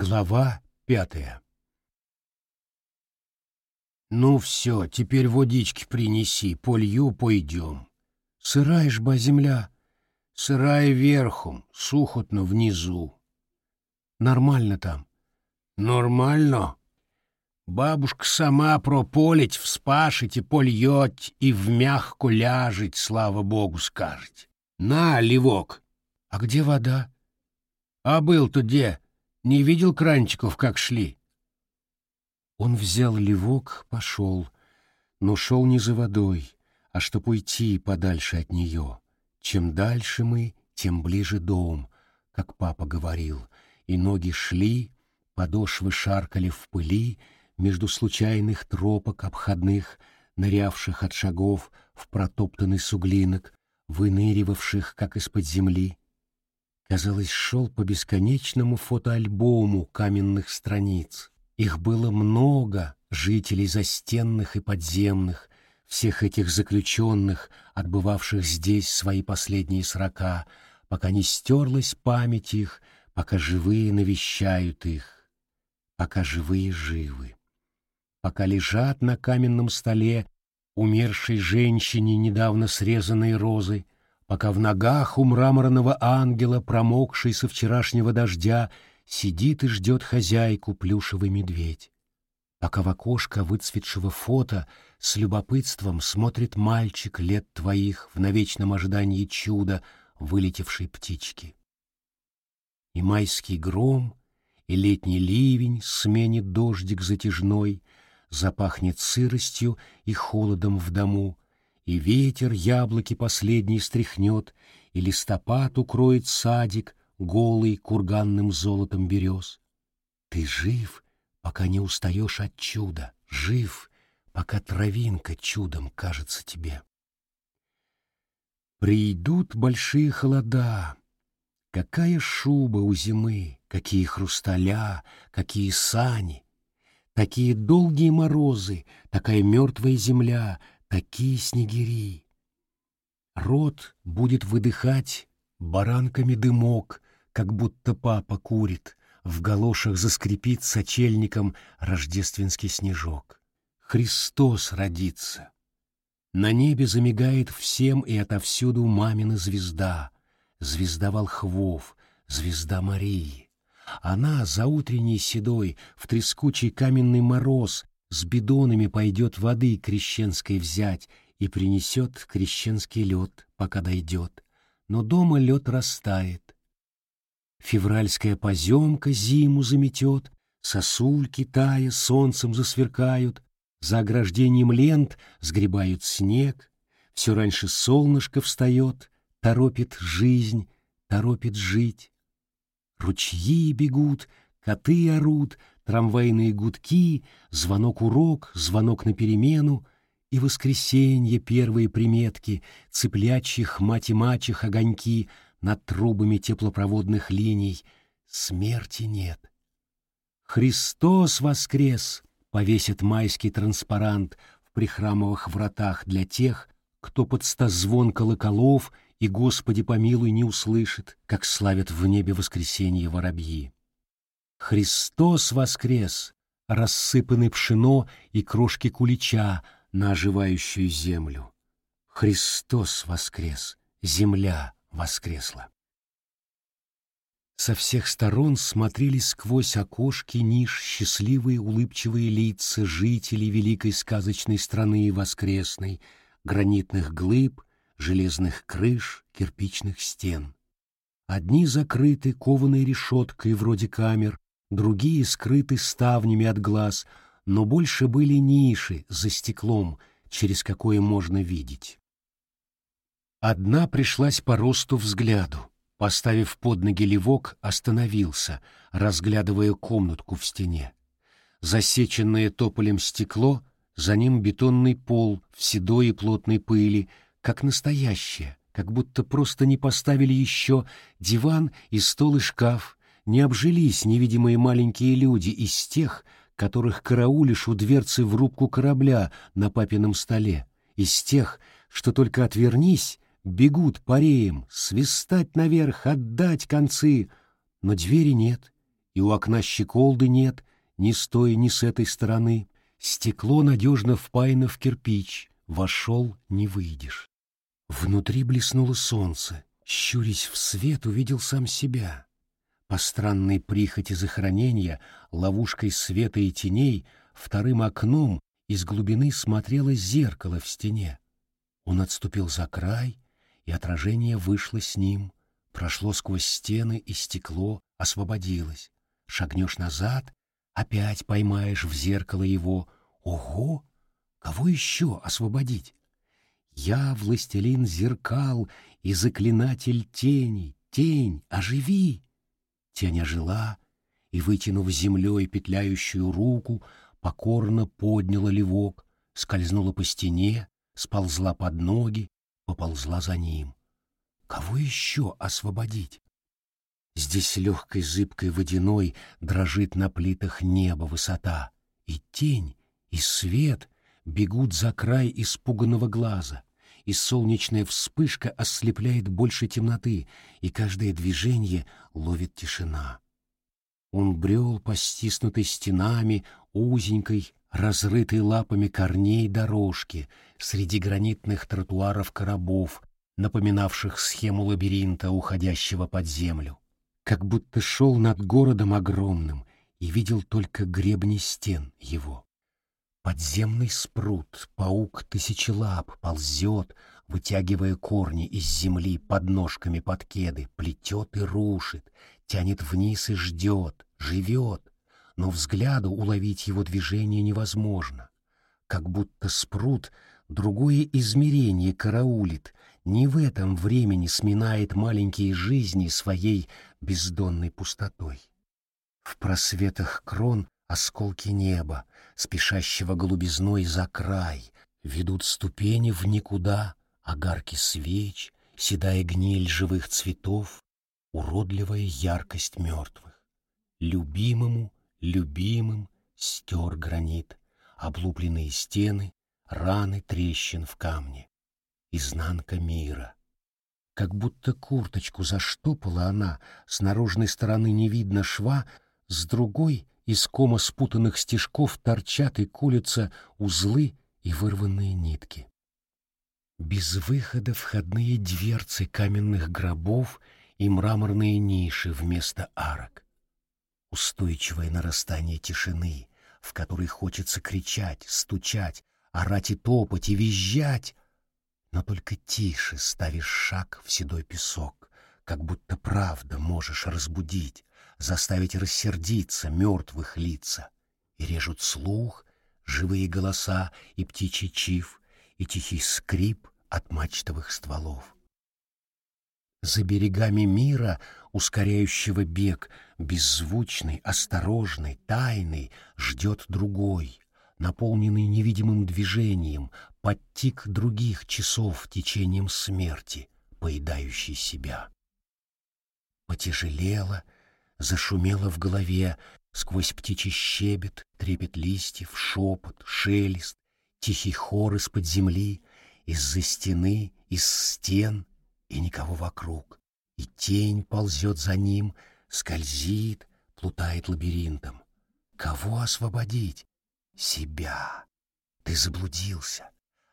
Глава пятая «Ну все, теперь водички принеси, полью пойдем. Сырая ж ба земля, сырая верхом, сухотно внизу. Нормально там?» «Нормально. Бабушка сама прополить, вспашить и польет, и в мягко ляжет, слава богу, скажет. На, ливок!» «А где вода?» «А был-то где?» Не видел кранчиков, как шли?» Он взял левок, пошел, но шел не за водой, а чтоб уйти подальше от нее. Чем дальше мы, тем ближе дом, как папа говорил, и ноги шли, подошвы шаркали в пыли между случайных тропок обходных, нырявших от шагов в протоптанный суглинок, выныривавших, как из-под земли казалось, шел по бесконечному фотоальбому каменных страниц. Их было много, жителей застенных и подземных, всех этих заключенных, отбывавших здесь свои последние срока, пока не стерлась память их, пока живые навещают их, пока живые живы, пока лежат на каменном столе умершей женщине недавно срезанные розы, пока в ногах у мраморного ангела, промокший со вчерашнего дождя, сидит и ждет хозяйку плюшевый медведь. Пока в окошко выцветшего фото с любопытством смотрит мальчик лет твоих в навечном ожидании чуда вылетевшей птички. И майский гром, и летний ливень сменит дождик затяжной, запахнет сыростью и холодом в дому, и ветер яблоки последние стряхнет, и листопад укроет садик, голый курганным золотом берез. Ты жив, пока не устаешь от чуда, жив, пока травинка чудом кажется тебе. Придут большие холода, какая шуба у зимы, какие хрусталя, какие сани, такие долгие морозы, такая мертвая земля, такие снегири. Рот будет выдыхать баранками дымок, как будто папа курит, в галошах заскрипит сочельником рождественский снежок. Христос родится. На небе замигает всем и отовсюду мамина звезда, звезда волхвов, звезда Марии. Она за утренней седой в трескучий каменный мороз с бидонами пойдет воды крещенской взять и принесет крещенский лед, пока дойдет. Но дома лед растает. Февральская поземка зиму заметет, сосульки, тая, солнцем засверкают, за ограждением лент сгребают снег, все раньше солнышко встает, торопит жизнь, торопит жить. Ручьи бегут, коты орут, трамвайные гудки, звонок-урок, звонок на перемену и воскресенье первые приметки, цыплячьих мать и мачех огоньки над трубами теплопроводных линий. Смерти нет. «Христос воскрес!» — повесит майский транспарант в прихрамовых вратах для тех, кто под стозвон колоколов и «Господи помилуй» не услышит, как славят в небе воскресенье воробьи. Христос воскрес! Рассыпаны пшено и крошки кулича на оживающую землю. Христос воскрес! Земля воскресла! Со всех сторон смотрели сквозь окошки ниш счастливые улыбчивые лица жителей великой сказочной страны воскресной, гранитных глыб, железных крыш, кирпичных стен. Одни закрыты кованой решеткой вроде камер, другие скрыты ставнями от глаз, но больше были ниши за стеклом, через какое можно видеть. Одна пришлась по росту взгляду. Поставив под ноги левок, остановился, разглядывая комнатку в стене. Засеченное тополем стекло, за ним бетонный пол в седой и плотной пыли, как настоящее, как будто просто не поставили еще диван и стол и шкаф, не обжились невидимые маленькие люди из тех, которых караулишь у дверцы в рубку корабля на папином столе, из тех, что только отвернись, бегут пареем, свистать наверх, отдать концы, но двери нет, и у окна щеколды нет, ни с той, ни с этой стороны. Стекло надежно впаяно в кирпич, вошел — не выйдешь. Внутри блеснуло солнце, щурясь в свет, увидел сам себя. По странной прихоти захоронения, ловушкой света и теней, вторым окном из глубины смотрело зеркало в стене. Он отступил за край, и отражение вышло с ним, прошло сквозь стены, и стекло освободилось. Шагнешь назад, опять поймаешь в зеркало его. Ого! Кого еще освободить? Я властелин зеркал и заклинатель теней. Тень, оживи! Тень ожила, и, вытянув землей петляющую руку, покорно подняла левок, скользнула по стене, сползла под ноги, поползла за ним. Кого еще освободить? Здесь легкой зыбкой водяной дрожит на плитах небо высота, и тень, и свет бегут за край испуганного глаза, и солнечная вспышка ослепляет больше темноты, и каждое движение ловит тишина. Он брел по стиснутой стенами, узенькой, разрытой лапами корней дорожки, среди гранитных тротуаров коробов, напоминавших схему лабиринта, уходящего под землю. Как будто шел над городом огромным и видел только гребни стен его. Подземный спрут, паук тысячелап, ползет, вытягивая корни из земли под ножками под кеды, плетет и рушит, тянет вниз и ждет, живет, но взгляду уловить его движение невозможно. Как будто спрут другое измерение караулит, не в этом времени сминает маленькие жизни своей бездонной пустотой. В просветах крон осколки неба, спешащего голубизной за край, ведут ступени в никуда, огарки свеч, седая гниль живых цветов, уродливая яркость мертвых. Любимому, любимым стер гранит, облупленные стены, раны трещин в камне. Изнанка мира. Как будто курточку заштопала она, с наружной стороны не видно шва, с другой из кома спутанных стежков торчат и кулятся узлы и вырванные нитки. Без выхода входные дверцы каменных гробов и мраморные ниши вместо арок. Устойчивое нарастание тишины, в которой хочется кричать, стучать, орать и топать, и визжать, но только тише ставишь шаг в седой песок, как будто правда можешь разбудить, заставить рассердиться мертвых лица, и режут слух, живые голоса и птичий чив, и тихий скрип от мачтовых стволов. За берегами мира, ускоряющего бег, беззвучный, осторожный, тайный, ждет другой, наполненный невидимым движением, подтик других часов течением смерти, поедающий себя. Потяжелело, зашумело в голове, сквозь птичий щебет, трепет листьев, шепот, шелест, тихий хор из-под земли, из-за стены, из стен, и никого вокруг. И тень ползет за ним, скользит, плутает лабиринтом. Кого освободить? Себя. Ты заблудился.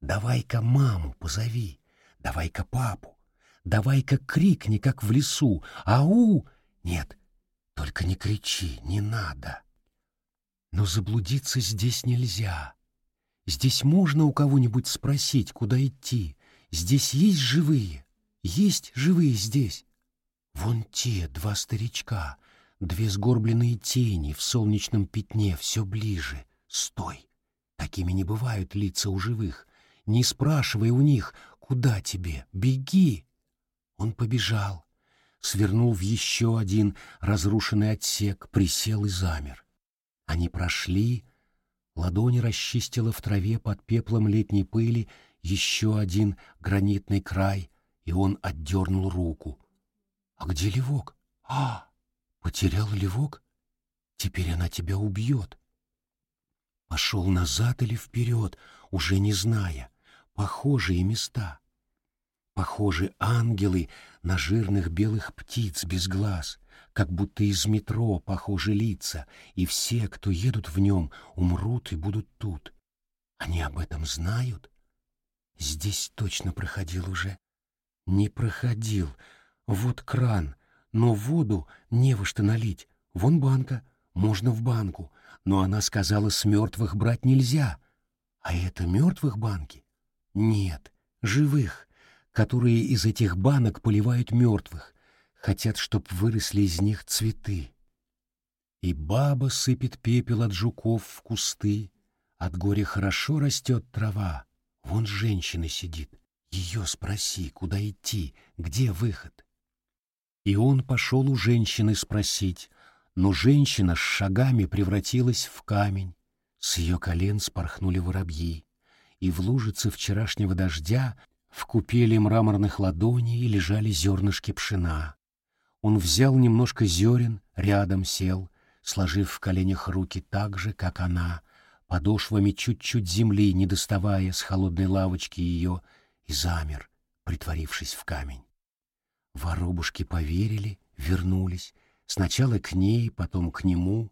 Давай-ка маму позови, давай-ка папу, давай-ка крикни, как в лесу. Ау! Нет, только не кричи, не надо. Но заблудиться здесь нельзя. Здесь можно у кого-нибудь спросить, куда идти. Здесь есть живые. Есть живые здесь. Вон те два старичка, две сгорбленные тени в солнечном пятне все ближе. Стой! Такими не бывают лица у живых. Не спрашивай у них, куда тебе, беги. Он побежал свернул в еще один разрушенный отсек, присел и замер. Они прошли, ладони расчистила в траве под пеплом летней пыли еще один гранитный край, и он отдернул руку. «А где Левок? А, потерял Левок? Теперь она тебя убьет». Пошел назад или вперед, уже не зная. Похожие места. Похожи ангелы на жирных белых птиц без глаз, как будто из метро похожи лица, и все, кто едут в нем, умрут и будут тут. Они об этом знают? Здесь точно проходил уже. Не проходил. Вот кран, но воду не во что налить. Вон банка, можно в банку. Но она сказала, с мертвых брать нельзя. А это мертвых банки? Нет, живых, которые из этих банок поливают мертвых. Хотят, чтоб выросли из них цветы. И баба сыпет пепел от жуков в кусты. От горя хорошо растет трава. Вон женщина сидит. Ее спроси, куда идти, где выход. И он пошел у женщины спросить, но женщина с шагами превратилась в камень. С ее колен спорхнули воробьи, и в лужице вчерашнего дождя в купели мраморных ладоней лежали зернышки пшена. Он взял немножко зерен, рядом сел, сложив в коленях руки так же, как она, подошвами чуть-чуть земли, не доставая с холодной лавочки ее, и замер, притворившись в камень. Воробушки поверили, вернулись, сначала к ней, потом к нему.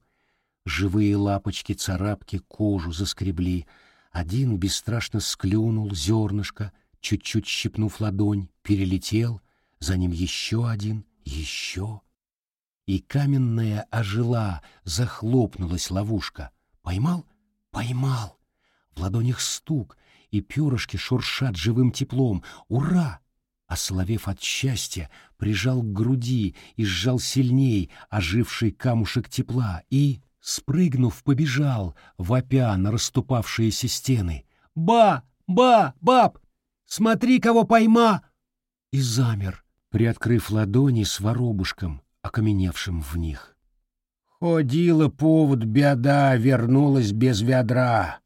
Живые лапочки-царапки кожу заскребли. Один бесстрашно склюнул зернышко, чуть-чуть щипнув ладонь, перелетел, за ним еще один, еще. И каменная ожила, захлопнулась ловушка. Поймал? Поймал. В ладонях стук, и перышки шуршат живым теплом. Ура! Соловев от счастья, прижал к груди и сжал сильней оживший камушек тепла и, спрыгнув, побежал, вопя на расступавшиеся стены. «Ба! Ба! Баб! Смотри, кого пойма!» И замер, приоткрыв ладони с воробушком, окаменевшим в них. Ходила повод беда, вернулась без ведра.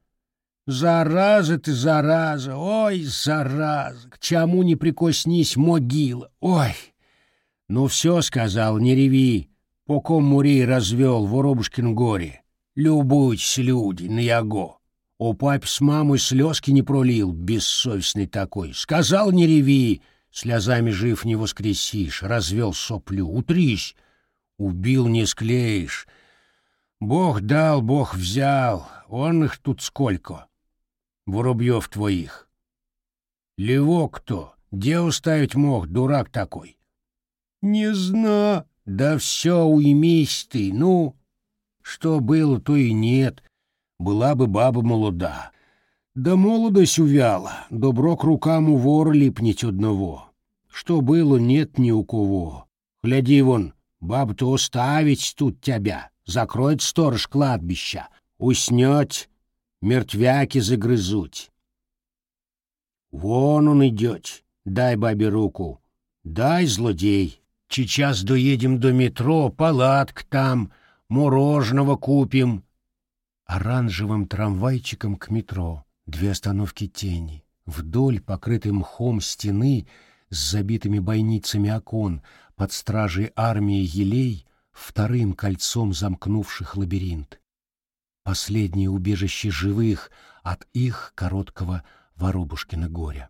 Зараза ты, зараза, ой, зараза, к чему не прикоснись, могила, ой. Ну все, сказал, не реви, по ком Мурей развел в Воробушкин горе. Любуйтесь, люди, на яго. О папе с мамой слезки не пролил, бессовестный такой. Сказал, не реви, слезами жив не воскресишь, развел соплю, утрись. Убил не склеишь. Бог дал, Бог взял, он их тут сколько. Воробьев твоих. Лево кто? Где уставить мог, дурак такой? Не знаю. Да все, уймись ты, ну. Что было, то и нет. Была бы баба молода. Да молодость увяла, добро к рукам у вора липнет одного. Что было, нет ни у кого. Гляди вон, баб-то оставить тут тебя, закроет сторож кладбища, уснет, мертвяки загрызуть. Вон он идет, дай бабе руку, дай, злодей. Сейчас доедем до метро, палатк там, мороженого купим. Оранжевым трамвайчиком к метро, две остановки тени, вдоль покрытой мхом стены с забитыми бойницами окон, под стражей армии елей, вторым кольцом замкнувших лабиринт. Последнее убежище живых от их короткого Воробушкина горя.